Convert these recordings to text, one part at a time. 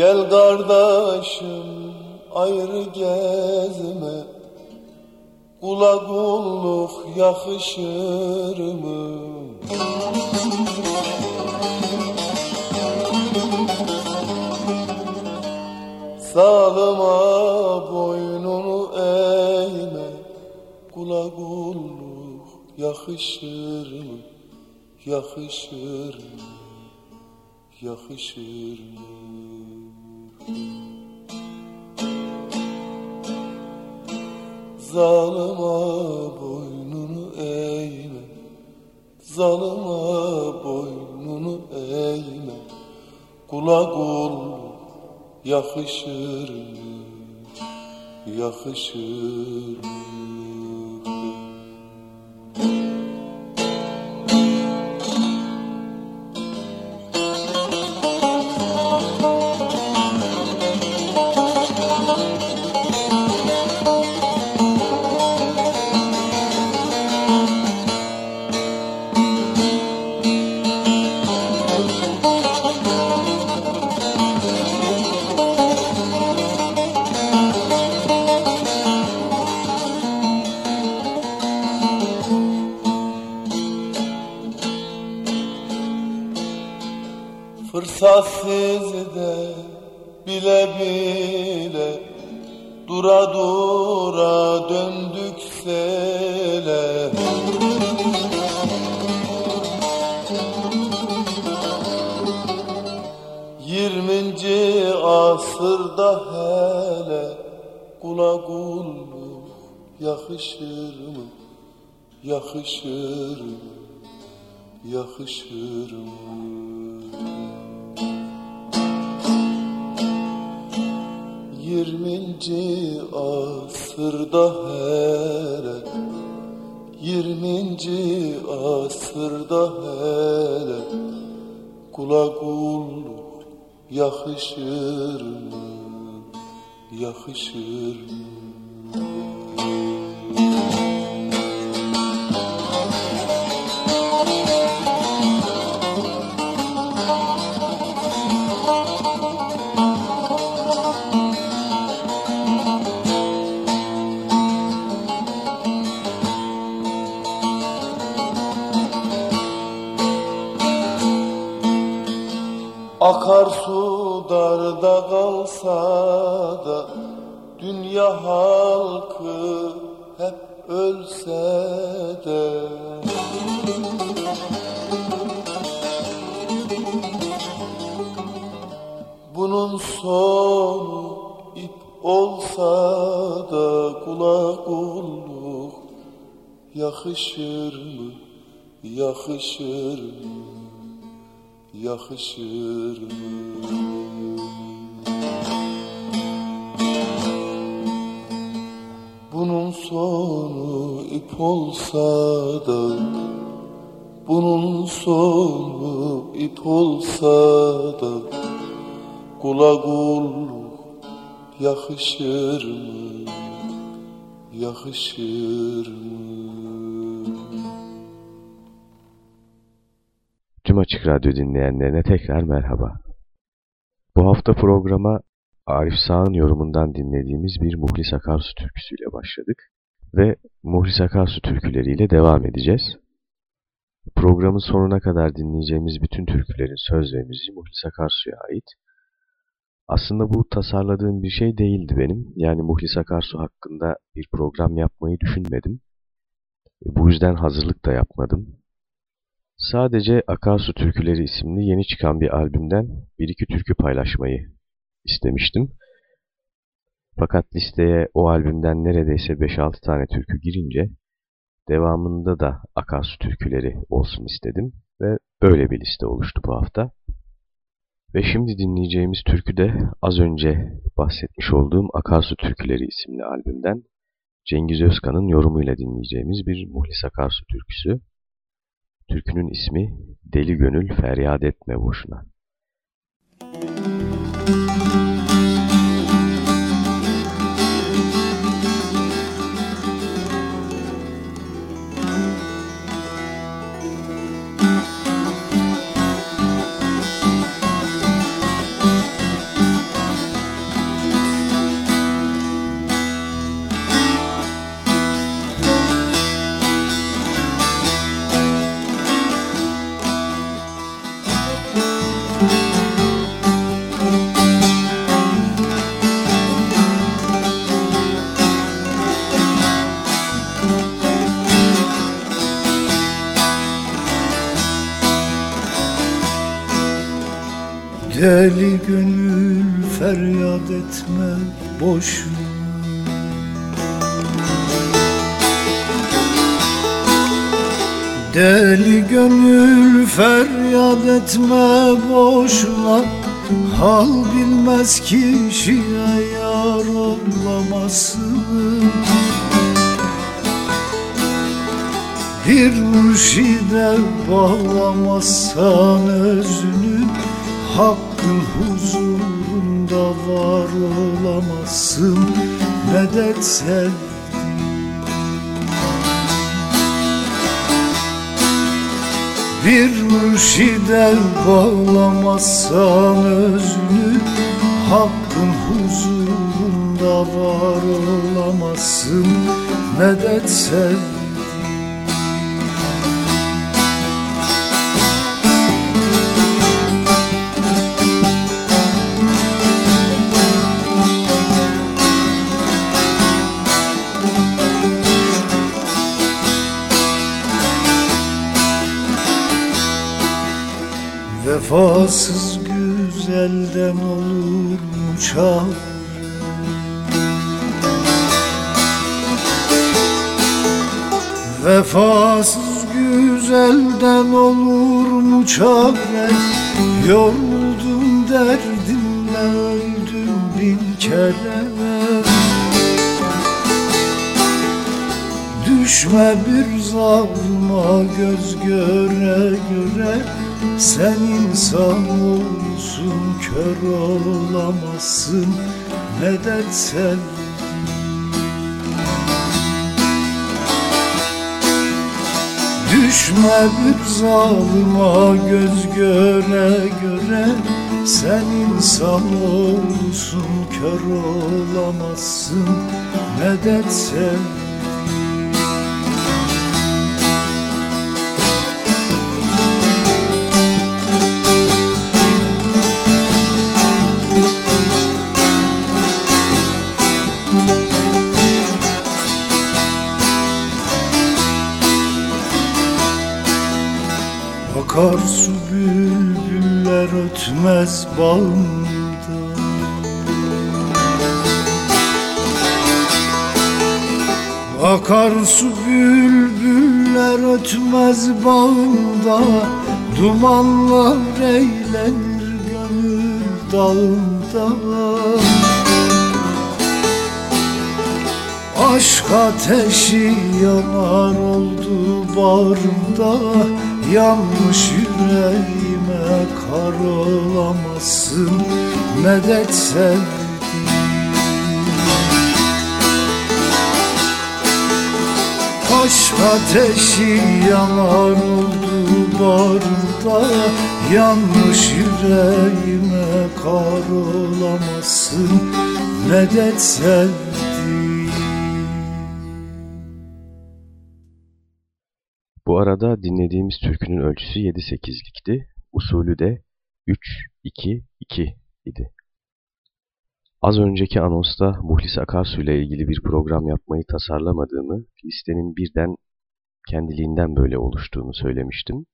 Gel kardeşim ayrı gezme Kula kulluk yakışır mı? Sağlıma boynunu eğme Kula kulluk yakışır mı? Yakışır mı? Yakışır mı? Zalıma boynunu eğme Zalıma boynunu eğme Kula kulluk yakışır mı? Yakışır mı? Yirminci asırda hele Kula kulluk yakışır mı? Yakışır mı? Yakışır mı? Yirminci asırda hele Yirminci asırda hele Kula kulluk yakışır mı? Yakışır mı? Yakışır mı? yakışır mı, yakışır mı? Bunun sonu ip olsa da Bunun sonu ip olsa da Kula kulluk yakışır mı? Yakışır mı? Açık Radyo dinleyenlerine tekrar merhaba. Bu hafta programa Arif Sağ'ın yorumundan dinlediğimiz bir Muhlis Akarsu türküsüyle başladık ve Muhlis Akarsu türküleriyle devam edeceğiz. Programın sonuna kadar dinleyeceğimiz bütün türkülerin söz ve müziği Muhlis Akarsu'ya ait. Aslında bu tasarladığım bir şey değildi benim. Yani Muhlis Akarsu hakkında bir program yapmayı düşünmedim. Bu yüzden hazırlık da yapmadım. Sadece Akarsu Türküleri isimli yeni çıkan bir albümden bir iki türkü paylaşmayı istemiştim. Fakat listeye o albümden neredeyse 5-6 tane türkü girince devamında da akarsu türküleri olsun istedim ve böyle bir liste oluştu bu hafta. Ve şimdi dinleyeceğimiz türkü de az önce bahsetmiş olduğum Akarsu Türküleri isimli albümden Cengiz Özkan'ın yorumuyla dinleyeceğimiz bir Muhlis Akarsu türküsü. Türkünün ismi Deli Gönül Feryat Etme Boşuna. Etme boşuna. Deli gönül feryat etme boşuna. Hal bilmez kişiye yar olamazsın. Bir mürşide bağlamazsan özünü Hakkın huzurunda var olamazsın Medet sevdim Bir mürşide bağlamazsan özünü Hakkın huzurunda var olamazsın Medet sevdim Vefasız güzelden olur mu çal Vefasız güzelden olur mu çare Yoruldum derdimle öldüm bin kere. Düşme bir zalma göz göre göre sen insan olsun kör olamazsın medet sen Düşme bir zalıma göz göre göre. Sen insan olsun kör olamazsın medet sen Akarsu bülbüller ötmez bağımda. Akarsu bülbüller ötmez bağında Dumanlar eğlenir gönül dağında Aşk ateşi yanar oldu bağrımda Yanmış yüreğime kar olamazsın Medet sevdim Aşk ateşi yanar oldu bağrımda Yanmış yüreğime kar olamazsın Medet sevdim Bu arada dinlediğimiz türkünün ölçüsü 7-8'likti. Usulü de 3-2-2 idi. Az önceki anonsta Muhlis Akarsu ile ilgili bir program yapmayı tasarlamadığımı, listenin birden kendiliğinden böyle oluştuğunu söylemiştim.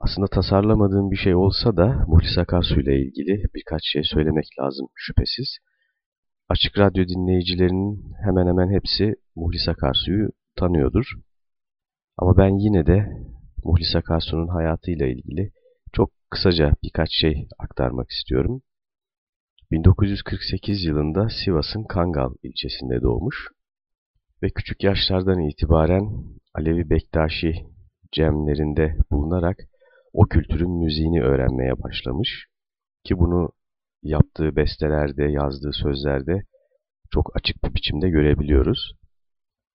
Aslında tasarlamadığım bir şey olsa da Muhlis Akarsu ile ilgili birkaç şey söylemek lazım şüphesiz. Açık Radyo dinleyicilerinin hemen hemen hepsi Muhlis Akarsu'yu tanıyordur. Ama ben yine de Muhlis Akarsu'nun hayatıyla ilgili çok kısaca birkaç şey aktarmak istiyorum. 1948 yılında Sivas'ın Kangal ilçesinde doğmuş ve küçük yaşlardan itibaren Alevi Bektaşi cemlerinde bulunarak o kültürün müziğini öğrenmeye başlamış ki bunu yaptığı bestelerde, yazdığı sözlerde çok açık bir biçimde görebiliyoruz.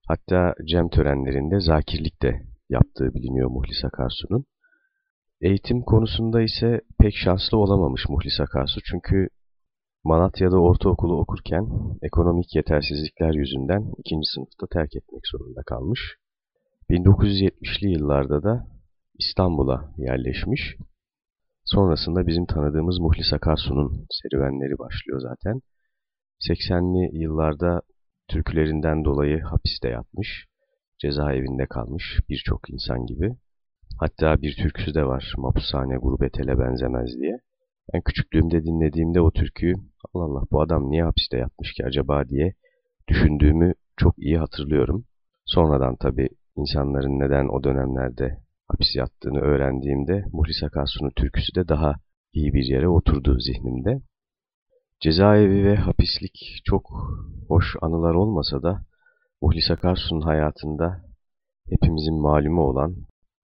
Hatta cem törenlerinde zakirlik de yaptığı biliniyor Muhlis Akarsu'nun. Eğitim konusunda ise pek şanslı olamamış Muhlis Akarsu çünkü Malatya'da ortaokulu okurken ekonomik yetersizlikler yüzünden ikinci sınıfta terk etmek zorunda kalmış. 1970'li yıllarda da İstanbul'a yerleşmiş. Sonrasında bizim tanıdığımız Muhlis Akarsu'nun serüvenleri başlıyor zaten. 80'li yıllarda türkülerinden dolayı hapiste yatmış, cezaevinde kalmış birçok insan gibi. Hatta bir türküsü de var, Mapushane gurbetele benzemez diye. Ben küçüklüğümde dinlediğimde o türküyü, Allah Allah bu adam niye hapiste yatmış ki acaba diye düşündüğümü çok iyi hatırlıyorum. Sonradan tabii insanların neden o dönemlerde hapis yattığını öğrendiğimde Muhlis Akarsu'nun türküsü de daha iyi bir yere oturdu zihnimde. Cezaevi ve hapislik çok hoş anılar olmasa da Muhlis Akarsu'nun hayatında hepimizin malumu olan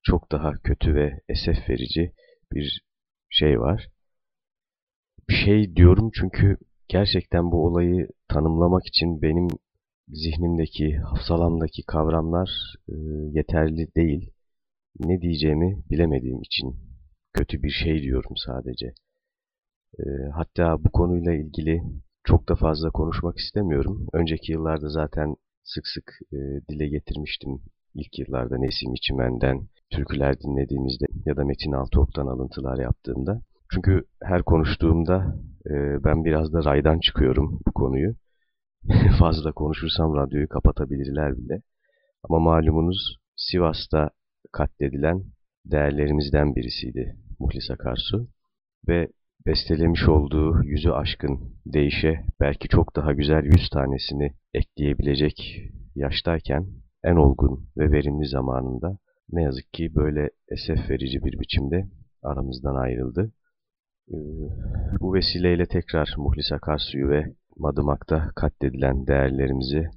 çok daha kötü ve esef verici bir şey var. Bir şey diyorum çünkü gerçekten bu olayı tanımlamak için benim zihnimdeki, hafsalamdaki kavramlar e, yeterli değil. Ne diyeceğimi bilemediğim için kötü bir şey diyorum sadece. Hatta bu konuyla ilgili çok da fazla konuşmak istemiyorum. Önceki yıllarda zaten sık sık dile getirmiştim. İlk yıllarda Nesim İçimen'den türküler dinlediğimizde ya da Metin Altıok'tan alıntılar yaptığımda. Çünkü her konuştuğumda ben biraz da raydan çıkıyorum bu konuyu. fazla konuşursam radyoyu kapatabilirler bile. Ama malumunuz Sivas'ta katledilen değerlerimizden birisiydi Muhlis Akarsu. Ve bestelemiş olduğu yüzü aşkın değişe belki çok daha güzel yüz tanesini ekleyebilecek yaştayken en olgun ve verimli zamanında ne yazık ki böyle esef verici bir biçimde aramızdan ayrıldı. Ee, bu vesileyle tekrar Muhlis Akarsu'yu ve Madımak'ta katledilen değerlerimizi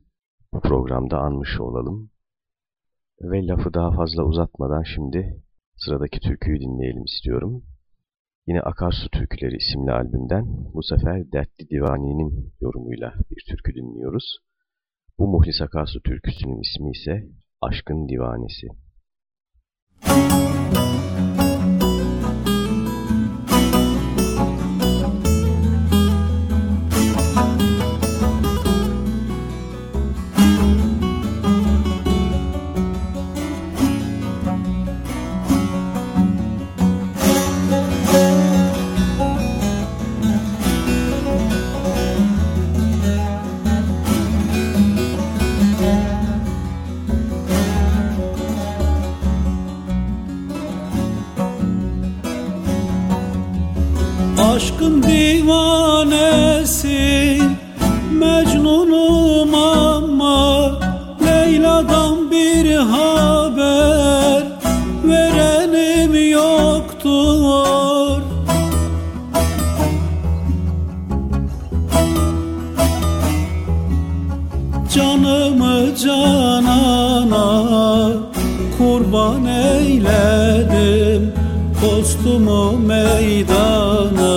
bu programda anmış olalım. Ve lafı daha fazla uzatmadan şimdi sıradaki türküyü dinleyelim istiyorum. Yine Akarsu Türküleri isimli albümden bu sefer Dertli Divani'nin yorumuyla bir türkü dinliyoruz. Bu Muhlis Akarsu türküsünün ismi ise Aşkın Divanesi. Müzik Postumu meydana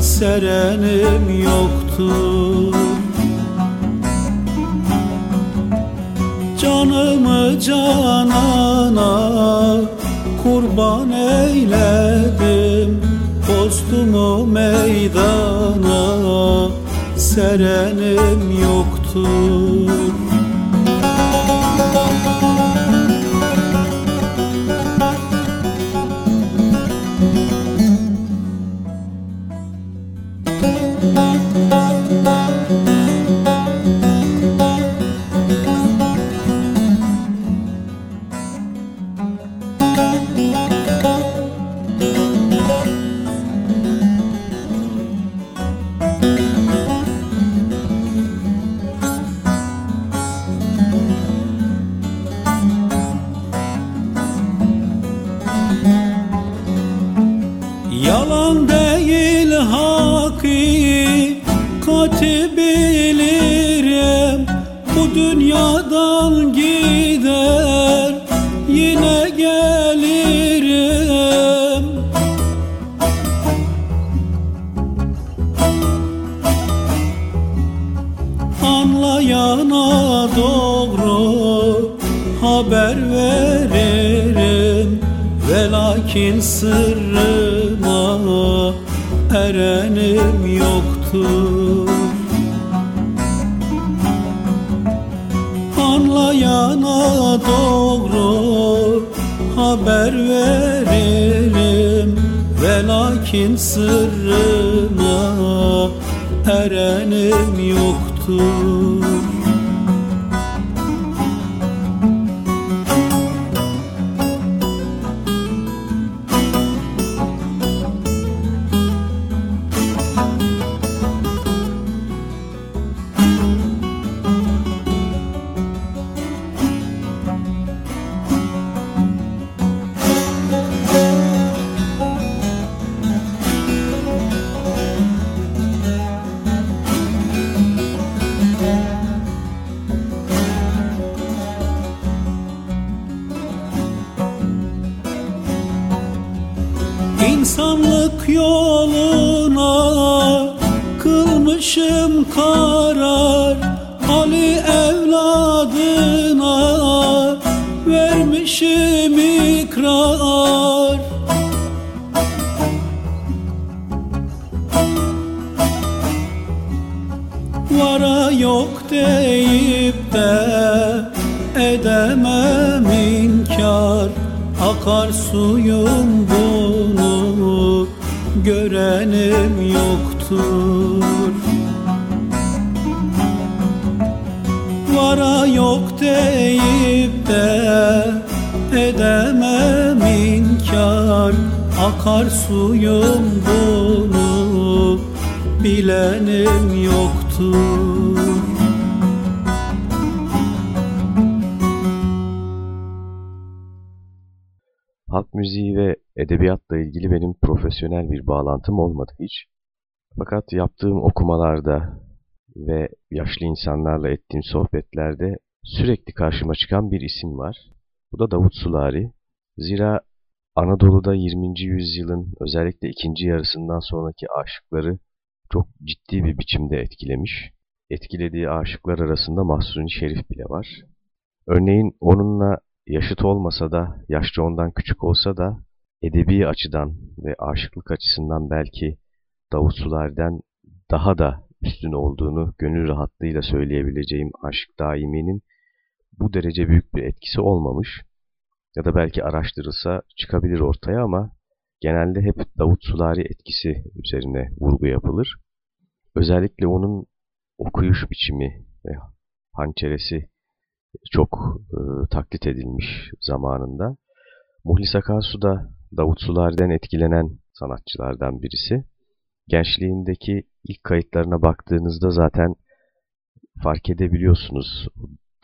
serenim yoktur. Canımı canana kurban eyledim. Postumu meydana serenim yoktur akar bağlantım olmadı hiç. Fakat yaptığım okumalarda ve yaşlı insanlarla ettiğim sohbetlerde sürekli karşıma çıkan bir isim var. Bu da Davut Sulari. Zira Anadolu'da 20. yüzyılın özellikle ikinci yarısından sonraki aşıkları çok ciddi bir biçimde etkilemiş. Etkilediği aşıklar arasında Mahsuni Şerif bile var. Örneğin onunla yaşıt olmasa da, yaşça ondan küçük olsa da edebi açıdan ve aşıklık açısından belki Davut Sular'den daha da üstün olduğunu gönül rahatlığıyla söyleyebileceğim Aşık Daimi'nin bu derece büyük bir etkisi olmamış ya da belki araştırılsa çıkabilir ortaya ama genelde hep Davut Sulari etkisi üzerine vurgu yapılır. Özellikle onun okuyuş biçimi ve hançeresi çok e, taklit edilmiş zamanında. Muhlis Akarsu da Davut Sulari'den etkilenen sanatçılardan birisi. Gençliğindeki ilk kayıtlarına baktığınızda zaten fark edebiliyorsunuz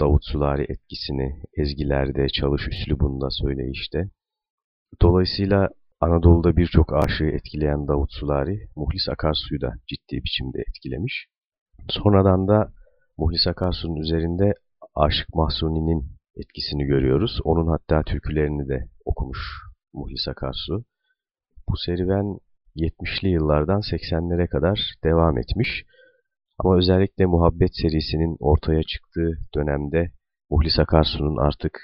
Davut Sulari etkisini ezgilerde, çalış üslubunda söyleyişte. Dolayısıyla Anadolu'da birçok aşığı etkileyen Davut Sulari, Muhlis Akarsu'yu da ciddi biçimde etkilemiş. Sonradan da Muhlis Akarsu'nun üzerinde Aşık Mahsuni'nin etkisini görüyoruz. Onun hatta türkülerini de okumuş Muhlis Akarsu. Bu serüven 70'li yıllardan 80'lere kadar devam etmiş. Ama özellikle Muhabbet serisinin ortaya çıktığı dönemde Muhlis Akarsu'nun artık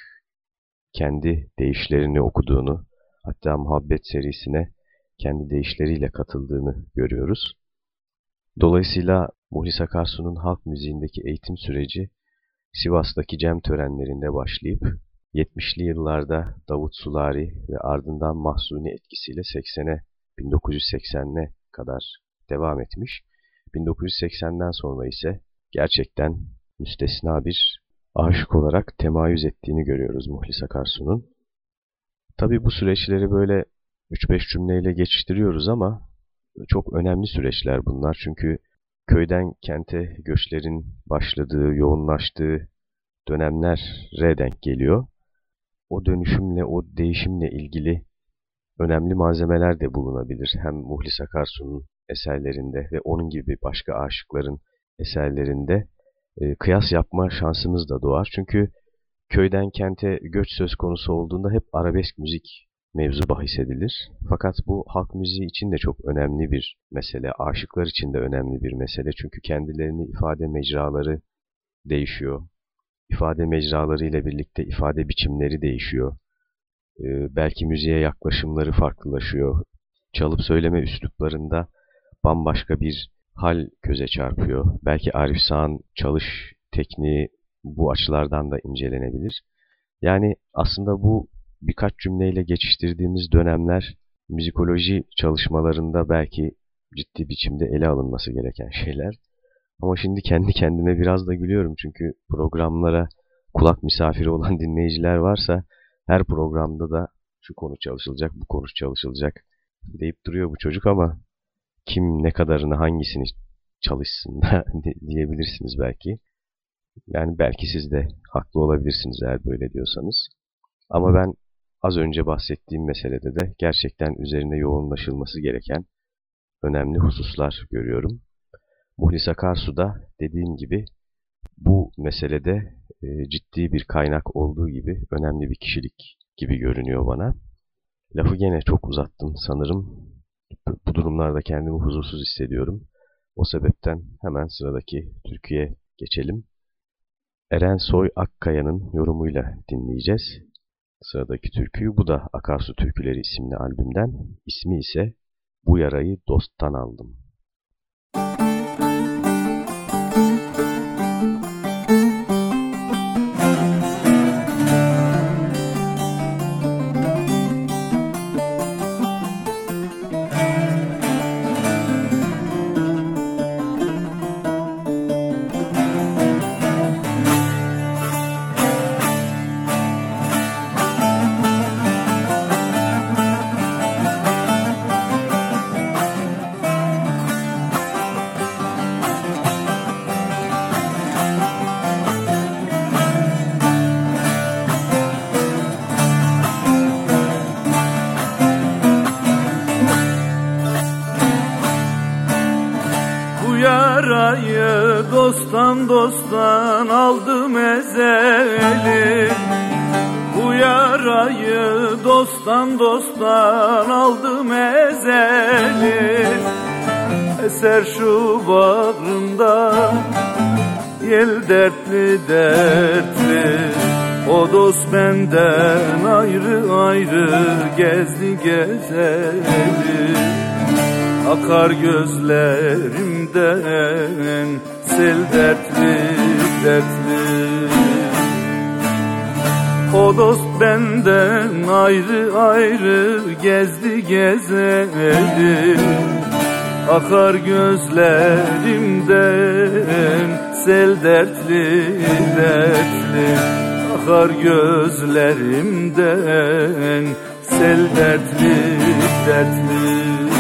kendi deyişlerini okuduğunu, hatta Muhabbet serisine kendi deyişleriyle katıldığını görüyoruz. Dolayısıyla Muhlis Akarsu'nun halk müziğindeki eğitim süreci Sivas'taki cem törenlerinde başlayıp 70'li yıllarda Davut Sulari ve ardından Mahsuni etkisiyle 80'e 1980'ne kadar devam etmiş. 1980'den sonra ise gerçekten müstesna bir aşık olarak temayüz ettiğini görüyoruz Muhlis Akarsu'nun. Tabi bu süreçleri böyle 3-5 cümleyle geçiştiriyoruz ama çok önemli süreçler bunlar. Çünkü köyden kente göçlerin başladığı, yoğunlaştığı dönemlere denk geliyor. O dönüşümle, o değişimle ilgili önemli malzemeler de bulunabilir. Hem Muhlis Akarsu'nun eserlerinde ve onun gibi başka aşıkların eserlerinde e, kıyas yapma şansımız da doğar. Çünkü köyden kente göç söz konusu olduğunda hep arabesk müzik mevzu bahis edilir. Fakat bu halk müziği için de çok önemli bir mesele, aşıklar için de önemli bir mesele. Çünkü kendilerini ifade mecraları değişiyor. İfade mecraları ile birlikte ifade biçimleri değişiyor. Ee, belki müziğe yaklaşımları farklılaşıyor. Çalıp söyleme üsluplarında bambaşka bir hal göze çarpıyor. Belki Arif Sağ'ın çalış tekniği bu açılardan da incelenebilir. Yani aslında bu birkaç cümleyle geçiştirdiğimiz dönemler müzikoloji çalışmalarında belki ciddi biçimde ele alınması gereken şeyler. Ama şimdi kendi kendime biraz da gülüyorum çünkü programlara kulak misafiri olan dinleyiciler varsa her programda da şu konu çalışılacak, bu konu çalışılacak deyip duruyor bu çocuk ama kim ne kadarını hangisini çalışsın diyebilirsiniz belki. Yani belki siz de haklı olabilirsiniz eğer böyle diyorsanız. Ama ben az önce bahsettiğim meselede de gerçekten üzerine yoğunlaşılması gereken önemli hususlar görüyorum. Muhlis Akarsu da dediğim gibi bu meselede e, ciddi bir kaynak olduğu gibi önemli bir kişilik gibi görünüyor bana. Lafı gene çok uzattım sanırım. Bu durumlarda kendimi huzursuz hissediyorum. O sebepten hemen sıradaki türküye geçelim. Eren Soy Akkaya'nın yorumuyla dinleyeceğiz. Sıradaki türküyü bu da Akarsu Türküleri isimli albümden. İsmi ise Bu Yarayı Dost'tan Aldım. dosttan Eser şu bağrımda Yel dertli dertli O dost benden ayrı ayrı gezdi gezeli. Akar gözlerimden sel dertli dertli. O dost benden ayrı ayrı gezdi gezeli Akar gözlerimden sel dertli dertli. Akar gözlerimden sel dertli dertli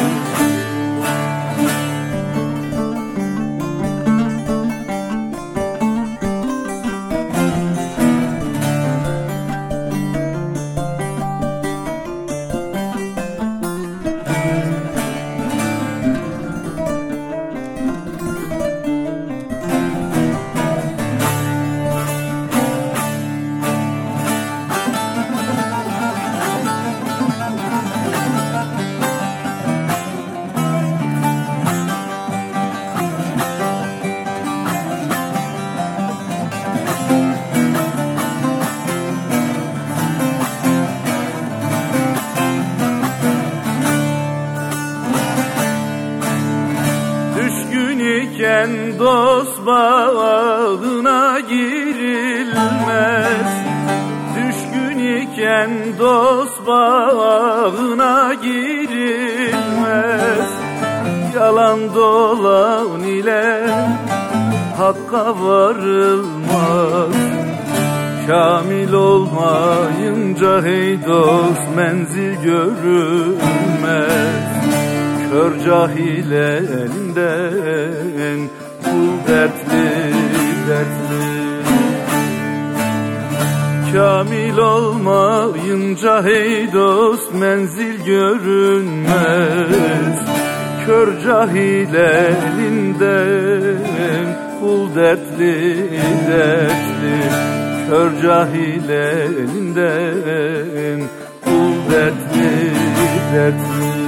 elinden kul dertli dertli. Kamil olmayınca hey dost menzil görünmez. Kör cahil elinden kul dertli dertli. Kör cahil elinden kul dertli dertli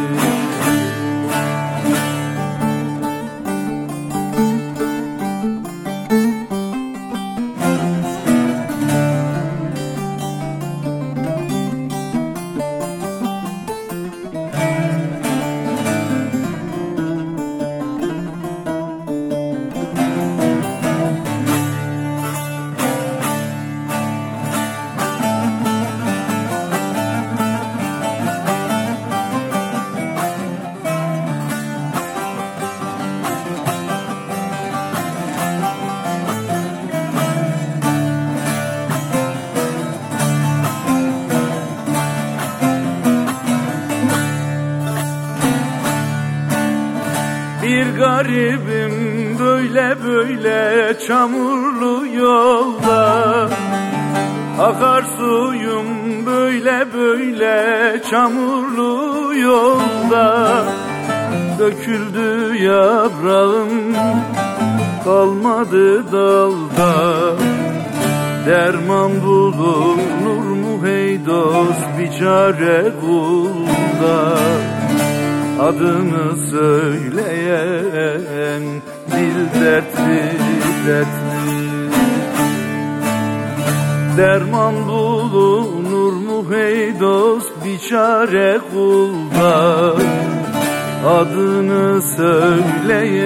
dil dertli dertli. Derman bulunur mu hey dost bir çare kulda Adını söyleyen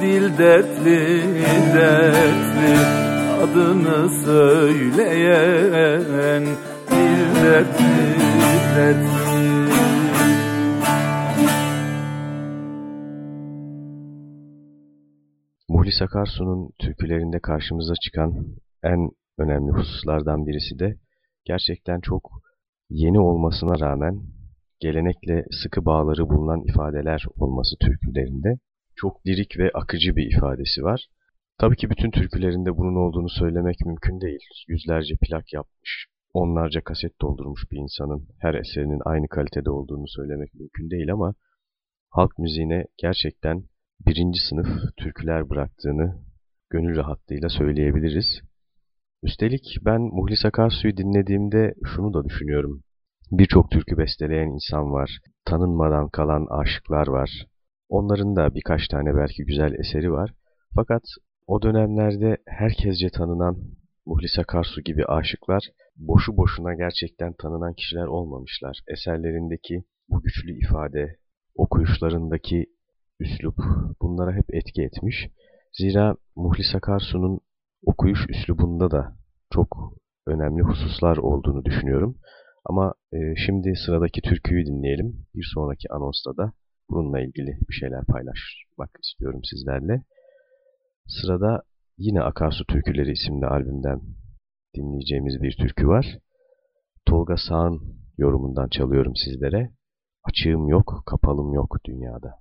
dil dertli dertli. Adını söyleyen dil dertli dertli Muhlis Akarsu'nun türkülerinde karşımıza çıkan en önemli hususlardan birisi de gerçekten çok yeni olmasına rağmen gelenekle sıkı bağları bulunan ifadeler olması türkülerinde. Çok lirik ve akıcı bir ifadesi var. Tabii ki bütün türkülerinde bunun olduğunu söylemek mümkün değil. Yüzlerce plak yapmış, onlarca kaset doldurmuş bir insanın her eserinin aynı kalitede olduğunu söylemek mümkün değil ama halk müziğine gerçekten birinci sınıf türküler bıraktığını gönül rahatlığıyla söyleyebiliriz. Üstelik ben Muhlis Akarsu'yu dinlediğimde şunu da düşünüyorum. Birçok türkü besteleyen insan var, tanınmadan kalan aşıklar var. Onların da birkaç tane belki güzel eseri var. Fakat o dönemlerde herkesce tanınan Muhlis Akarsu gibi aşıklar boşu boşuna gerçekten tanınan kişiler olmamışlar. Eserlerindeki bu güçlü ifade, okuyuşlarındaki üslup bunlara hep etki etmiş. Zira Muhlis Akarsu'nun okuyuş üslubunda da çok önemli hususlar olduğunu düşünüyorum. Ama e, şimdi sıradaki türküyü dinleyelim. Bir sonraki anonsta da bununla ilgili bir şeyler paylaşmak istiyorum sizlerle. Sırada yine Akarsu Türküleri isimli albümden dinleyeceğimiz bir türkü var. Tolga Sağ'ın yorumundan çalıyorum sizlere. Açığım yok, kapalım yok dünyada.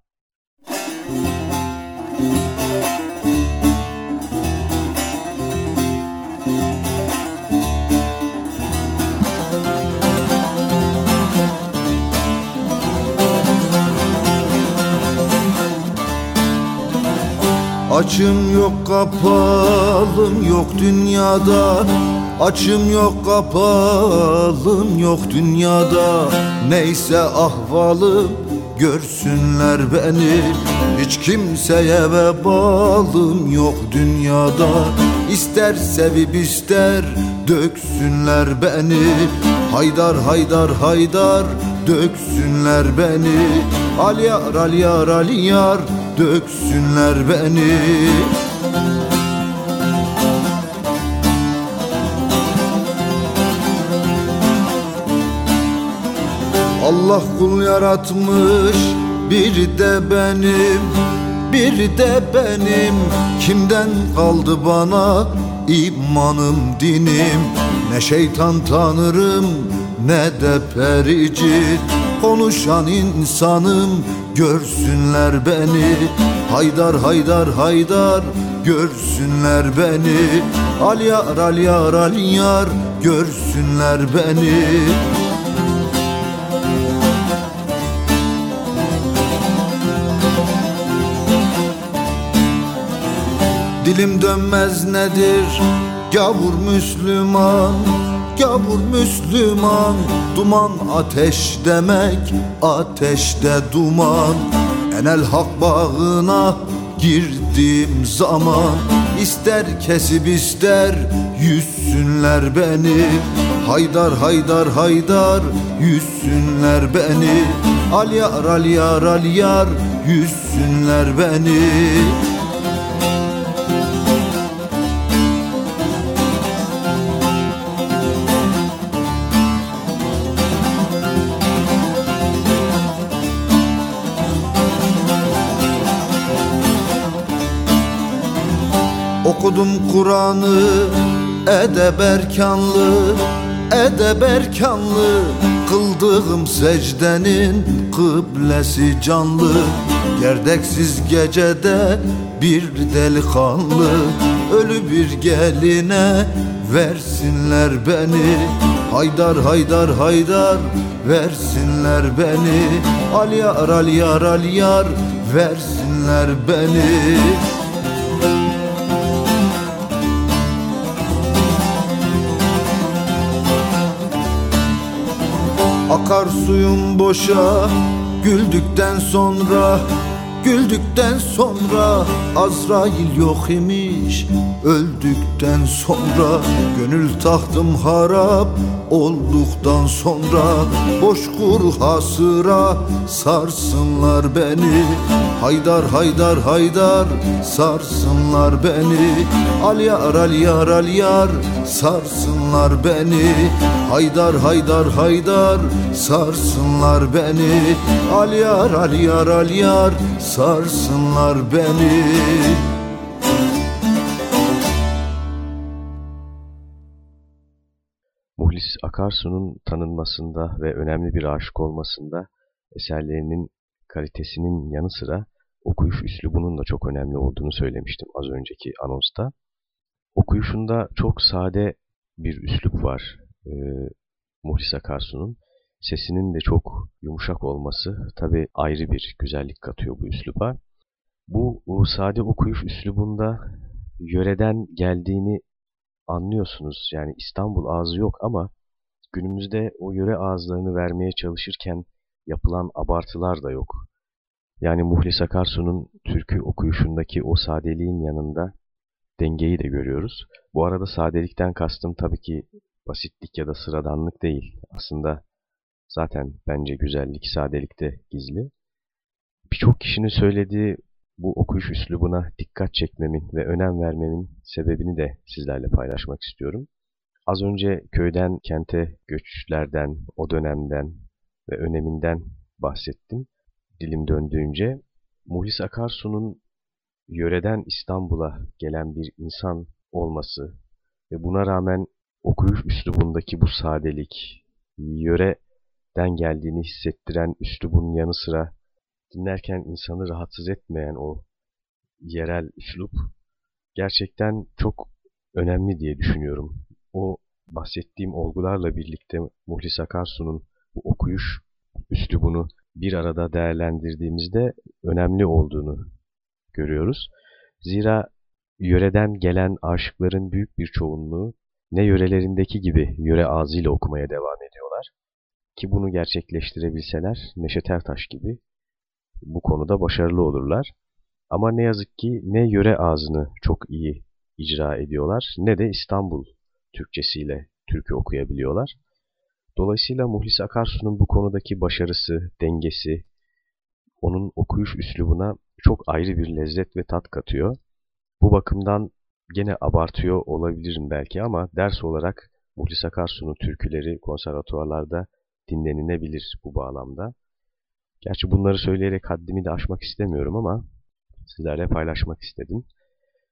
Açım yok kapalım yok dünyada. Açım yok kapalım yok dünyada. Neyse ahvalım görsünler beni Hiç kimseye vebalım yok dünyada. İster sevip ister döksünler beni. Haydar haydar haydar döksünler beni. Al yar al yar al yar döksünler beni. Allah kul yaratmış bir de benim bir de benim. Kimden kaldı bana imanım dinim? Ne şeytan tanırım ne de pericit Konuşan insanım görsünler beni. Haydar haydar haydar görsünler beni. Al yar al yar al yar görsünler beni Dilim dönmez nedir? Gavur Müslüman Gavur Müslüman. Duman ateş demek Ateşte duman. Enel hak bağına girdiğim zaman. İster kesip ister yüzsünler beni. Haydar haydar haydar yüzsünler beni. Al yar al yar al yar yüzsünler beni Kur'an'ı edeb erkanlı Edeb erkanlı Kıldığım secdenin kıblesi canlı. Gerdeksiz gecede bir delikanlı Ölü bir geline versinler beni. Haydar haydar haydar versinler beni. Al yar al yar al yar versinler beni Akar suyum boşa. Güldükten sonra Güldükten sonra Azrail yok imiş. Öldükten sonra Gönül tahtım harap. Olduktan sonra Boş kurha sıra Sarsınlar beni. Haydar haydar haydar. Sarsınlar beni. Al yar al yar al yar. Sarsınlar beni. Haydar haydar haydar. Sarsınlar beni. Al yar al yar al yar. sarsınlar beni Muhlis Akarsu'nun tanınmasında ve önemli bir aşık olmasında eserlerinin kalitesinin yanı sıra okuyuş üslubunun da çok önemli olduğunu söylemiştim az önceki anonsta. Okuyuşunda çok sade bir üslup var e, Muhlis Akarsu'nun. Sesinin de çok yumuşak olması tabi ayrı bir güzellik katıyor bu üsluba. Bu, sade okuyuş üslubunda yöreden geldiğini anlıyorsunuz. Yani İstanbul ağzı yok ama günümüzde o yöre ağızlarını vermeye çalışırken yapılan abartılar da yok. Yani Muhlis Akarsu'nun türkü okuyuşundaki o sadeliğin yanında dengeyi de görüyoruz. Bu arada sadelikten kastım tabii ki basitlik ya da sıradanlık değil. Aslında Zaten bence güzellik sadelikte gizli. Birçok kişinin söylediği bu okuyuş üslubuna dikkat çekmemin ve önem vermemin sebebini de sizlerle paylaşmak istiyorum. Az önce köyden kente göçlerden, o dönemden ve öneminden bahsettim. Dilim döndüğünce Muhlis Akarsu'nun yöreden İstanbul'a gelen bir insan olması ve buna rağmen okuyuş üslubundaki bu sadelik, yöre den geldiğini hissettiren üslubun yanı sıra dinlerken insanı rahatsız etmeyen o yerel üslup gerçekten çok önemli diye düşünüyorum. O bahsettiğim olgularla birlikte Muhlis Akarsu'nun bu okuyuş üslubunu bir arada değerlendirdiğimizde önemli olduğunu görüyoruz. Zira yöreden gelen aşıkların büyük bir çoğunluğu ne yörelerindeki gibi yöre ağzıyla okumaya devam ediyorlar ki bunu gerçekleştirebilseler Neşet Ertaş gibi bu konuda başarılı olurlar. Ama ne yazık ki ne yöre ağzını çok iyi icra ediyorlar ne de İstanbul Türkçesiyle türkü okuyabiliyorlar. Dolayısıyla Muhlis Akarsu'nun bu konudaki başarısı, dengesi, onun okuyuş üslubuna çok ayrı bir lezzet ve tat katıyor. Bu bakımdan gene abartıyor olabilirim belki ama ders olarak Muhlis Akarsu'nun türküleri konservatuvarlarda dinlenilebilir bu bağlamda. Gerçi bunları söyleyerek haddimi de aşmak istemiyorum ama sizlerle paylaşmak istedim.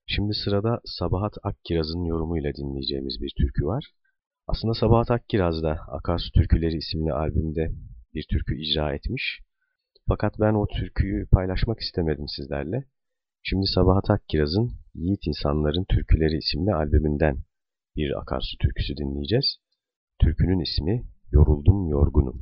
Şimdi sırada Sabahat Akkiraz'ın yorumuyla dinleyeceğimiz bir türkü var. Aslında Sabahat Akkiraz da Akarsu Türküleri isimli albümde bir türkü icra etmiş. Fakat ben o türküyü paylaşmak istemedim sizlerle. Şimdi Sabahat Akkiraz'ın Yiğit İnsanların Türküleri isimli albümünden bir akarsu türküsü dinleyeceğiz. Türkünün ismi Yoruldum Yorgunum.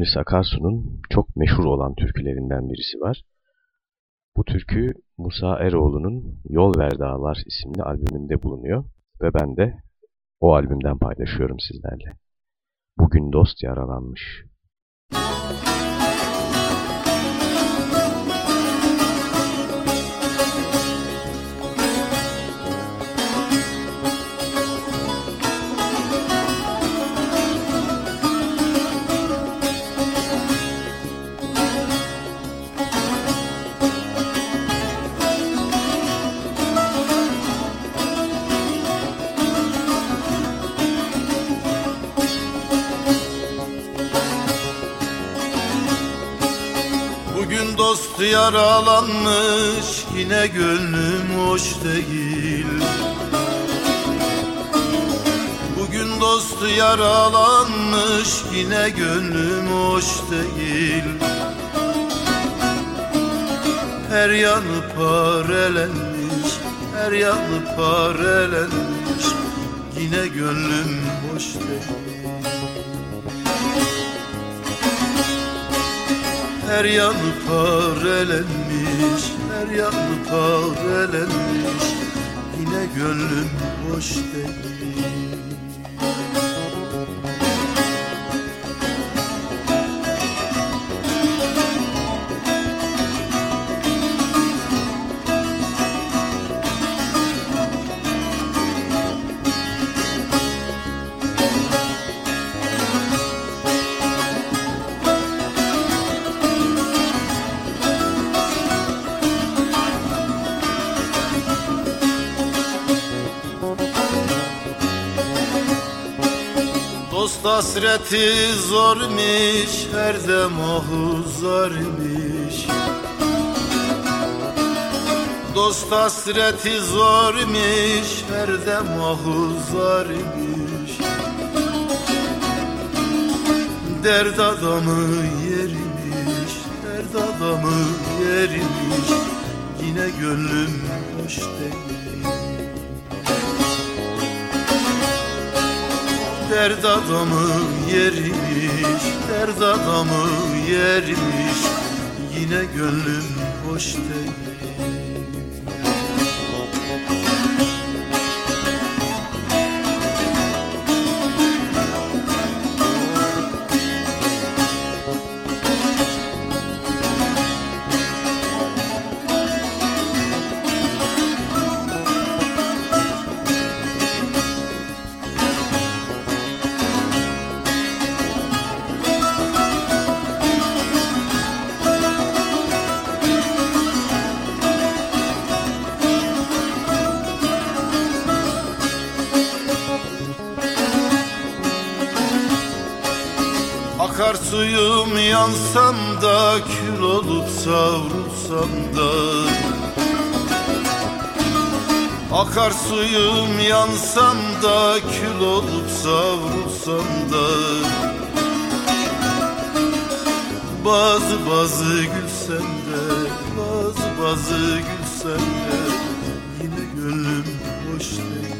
Muhlis Akarsu'nun çok meşhur olan türkülerinden birisi var. Bu türkü Musa Eroğlu'nun Yol Ver Dağlar isimli albümünde bulunuyor ve ben de o albümden paylaşıyorum sizlerle. Bugün dost yaralanmış. Yaralanmış yine gönlüm hoş değil. Bugün dostu yaralanmış yine gönlüm hoş değil. Her yanı parelenmiş, her yanı parelenmiş Yine gönlüm hoş değil Her yanı parelenmiş, her yanı parelenmiş Yine gönlüm boş değil hasreti zormuş her dem ohu zormuş. Dost hasreti zormuş her dem zormuş. Derd adamı yerimiş Derd adamı yerimiş Yine gönlüm hoş değil Derd adamı yerimiş Derd adamı yerimiş. Yine gönlüm hoş değil yansam da kül olup savrulsam da. Akarsuyum yansam da kül olup savrulsam da. Bazı bazı gülsem de bazı bazı gülsem de. Yine gönlüm hoş değil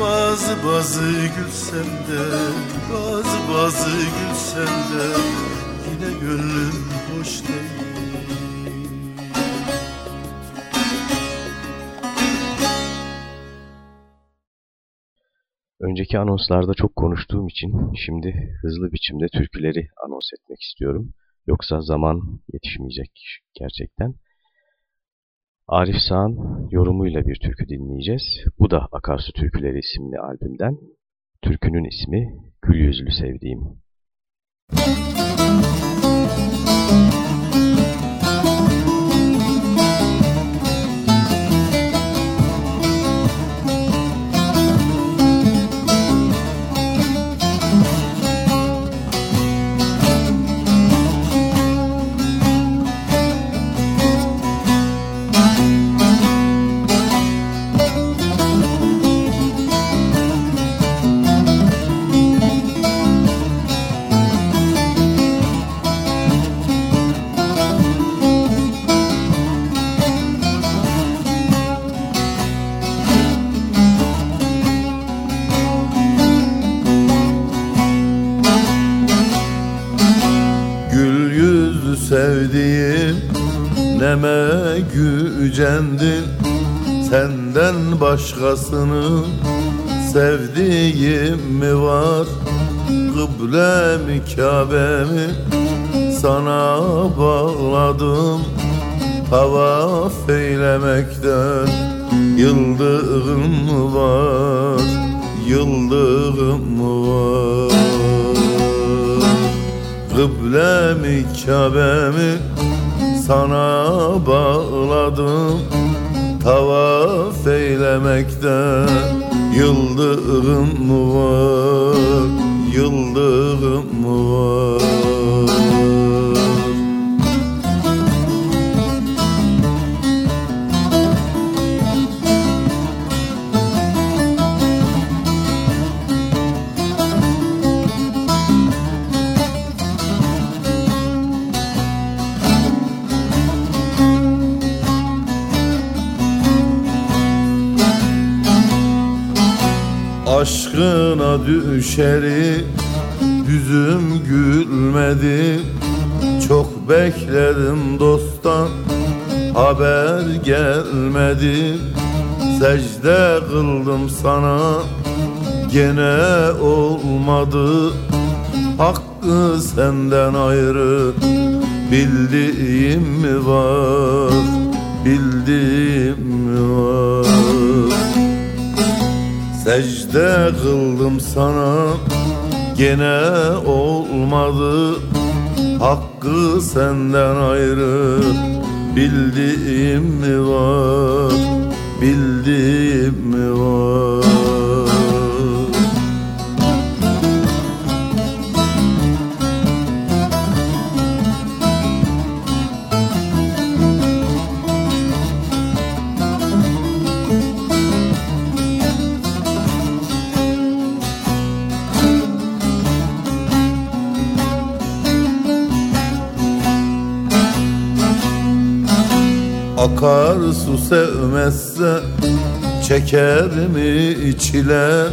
Bazı bazı gülsem de Bazı bazı gülsem de Yine gönlüm hoş değil Önceki anonslarda çok konuştuğum için şimdi hızlı biçimde türküleri anons etmek istiyorum. Yoksa zaman yetişmeyecek gerçekten. Arif Sağ'ın yorumuyla bir türkü dinleyeceğiz. Bu da Akarsu Türküleri isimli albümden. Türkünün ismi Gül Yüzlü Sevdiğim. Müzik gücendin Senden başkasını. Sevdiğim mi var Kıblemi Kabe'mi sana bağladım Tavaf eylemekten. Yıldığım var Yıldığım var? Kıblemi Kabe'mi sana bağladım Tavaf eylemekten Yıldığım var düşeri Yüzüm gülmedi. Çok bekledim dosttan Haber gelmedi. Secde kıldım sana Gene olmadı. Hakkı senden ayrı Bildiğim mi var? Bildiğim mi var Secde kıldım sana Gene olmadı. Hakkı senden ayrı Bildiğim mi var? Bildiğim mi var Akar su sevmezse çeker mi çile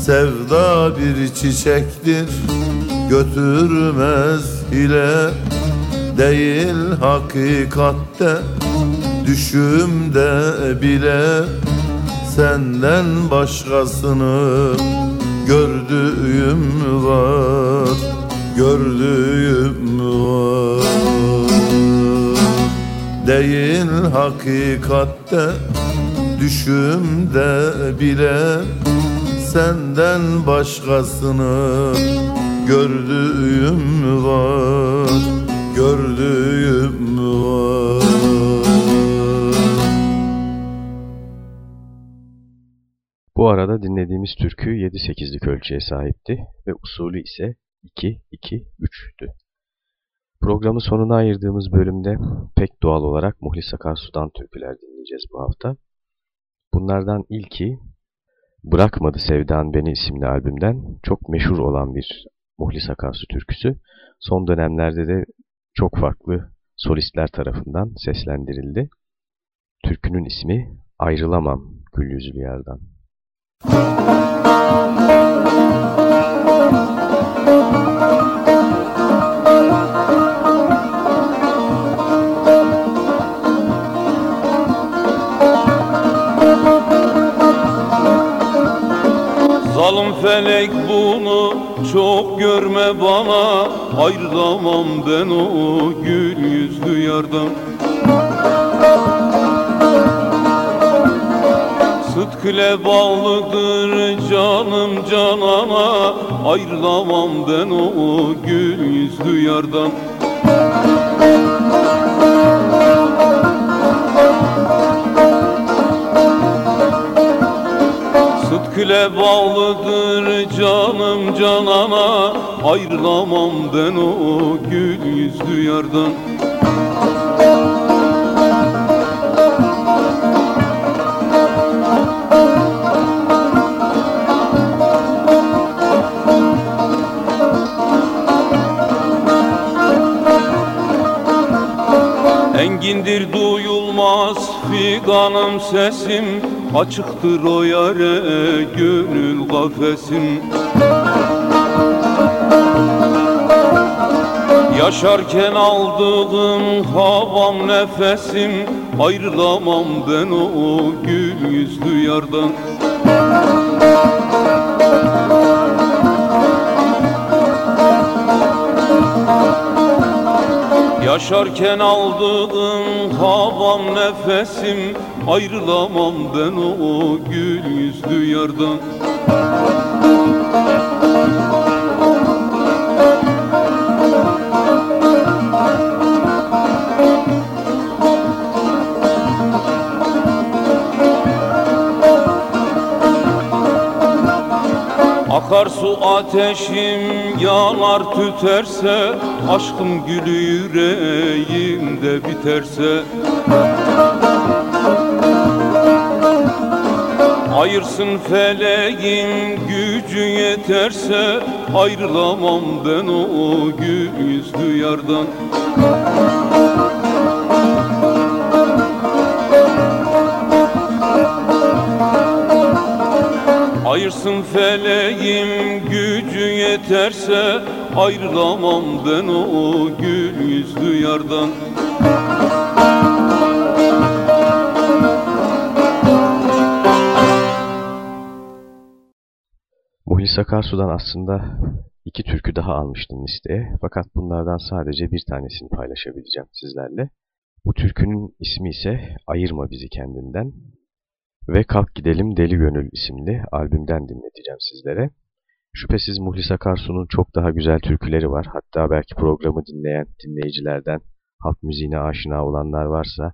Sevda bir çiçektir götürmez hile. Değil hakikatte düşümde bile. Senden başkasını gördüğüm var Gördüğüm var Değil hakikatte düşümde bile Senden başkasını gördüğüm var Gördüğüm var Bu arada dinlediğimiz türkü 7-8'lik ölçüye sahipti ve usulü ise 2-2-3'tü. Programın sonuna ayırdığımız bölümde pek doğal olarak Muhlis Akarsu'dan türküler dinleyeceğiz bu hafta. Bunlardan ilki Bırakmadı Sevdan Beni isimli albümden çok meşhur olan bir Muhlis Akarsu türküsü. Son dönemlerde de çok farklı solistler tarafından seslendirildi. Türkünün ismi Ayrılamam Gül Yüzlü Yardan. Zalim felek bunu çok görme bana. Ayrılamam ben o gül yüzlü yardan Sıtkıle bağlıdır canım canana. Ayrılamam ben o gül yüzlü yardan Sıtkıle bağlıdır canım canana Ayrılamam ben o gül yüzlü yardan Engindir duyulmaz figanım sesim Açıktır o yare gönül kafesim. Yaşarken aldığım havam nefesim Ayrılamam ben o gül yüzlü yardan Yaşarken aldığım havam nefesim Ayrılamam ben o gül yüzlü yardan ateşim yanar tüterse Aşkım gülü yüreğimde biterse. Ayırsın feleğin gücü yeterse Ayrılamam ben o yüzlü yardan Ayırsın feleğim gücü yeterse Ayrılamam ben o gül yüzlü yardan Muhlis Akarsu'dan aslında iki türkü daha almıştım listeye. Fakat bunlardan sadece bir tanesini paylaşabileceğim sizlerle. Bu türkünün ismi ise Ayırma Bizi Kendinden ve Kalk Gidelim Deli Gönül isimli albümden dinleteceğim sizlere. Şüphesiz Muhlis Akarsu'nun çok daha güzel türküleri var. Hatta belki programı dinleyen dinleyicilerden halk müziğine aşina olanlar varsa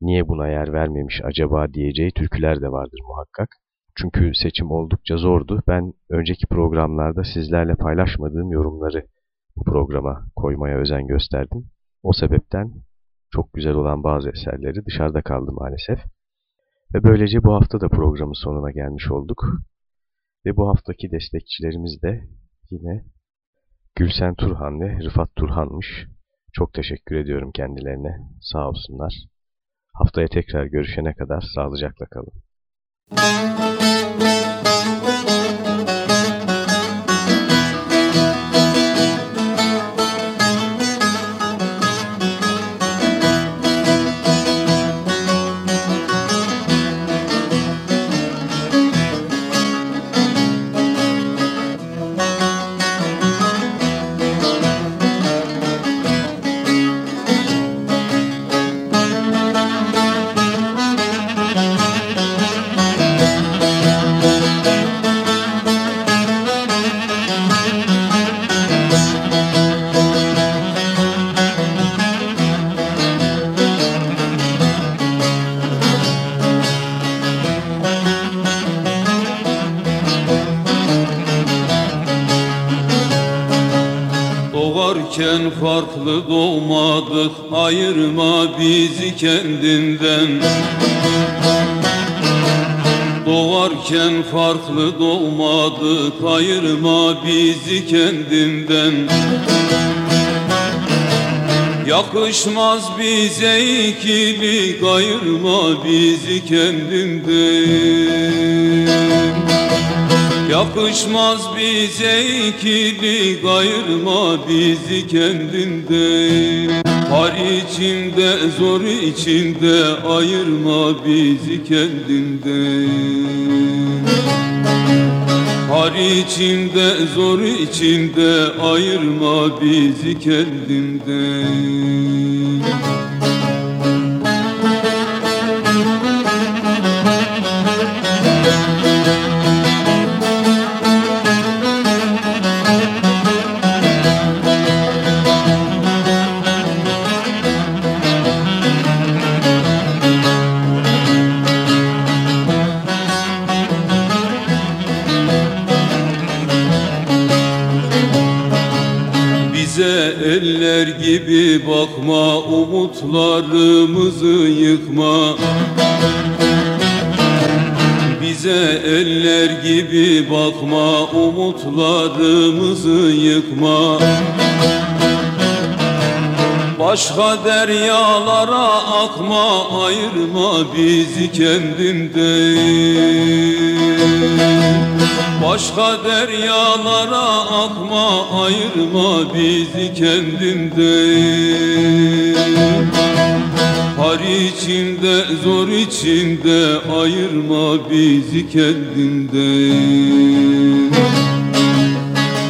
niye buna yer vermemiş acaba diyeceği türküler de vardır muhakkak. Çünkü seçim oldukça zordu. Ben önceki programlarda sizlerle paylaşmadığım yorumları bu programa koymaya özen gösterdim. O sebepten çok güzel olan bazı eserleri dışarıda kaldı maalesef. Ve böylece bu hafta da programın sonuna gelmiş olduk. Ve bu haftaki destekçilerimiz de yine Gülsen Turhan ve Rıfat Turhan'mış. Çok teşekkür ediyorum kendilerine. Sağ olsunlar. Haftaya tekrar görüşene kadar sağlıcakla kalın. Doğarken farklı doğmadık Ayırma bizi kendinden. Doğarken farklı doğmadık Ayırma bizi kendinden. Yakışmaz bize ikilik Ayırma bizi kendinden Yakışmaz bize ikili ayırma bizi kendinden. Har içinde zor içinde ayırma bizi kendinden. Har içinde zor içinde ayırma bizi kendinden bakma umutlarımızı yıkma. Bize eller gibi bakma umutlarımızı yıkma. Başka deryalara akma ayırma bizi kendinden Başka deryalara akma ayırma bizi kendinden Har içinde zor içinde ayırma bizi kendinden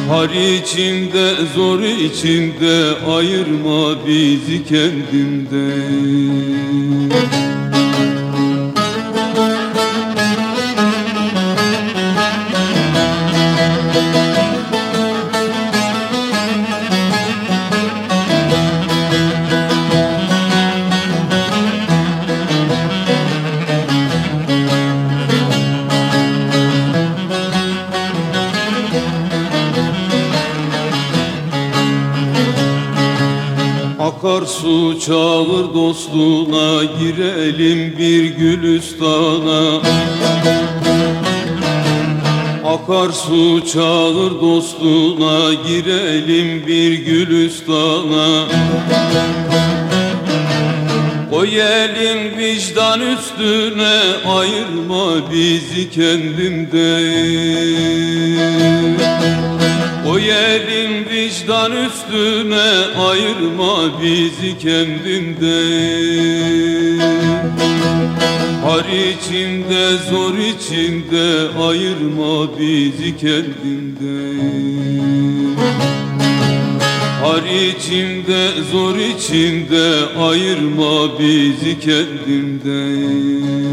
Har içinde zor içinde ayırma bizi kendinden Akarsu çağır dostluğuna girelim bir gülüstana. Akarsu çağır dostluğuna girelim bir gülüstana. Koy elin vicdan üstüne ayırma bizi kendinden Koy elin vicdan üstüne ayırma bizi kendinden Har içinde zor içinde ayırma bizi kendinden Har içinde zor içinde ayırma bizi kendinden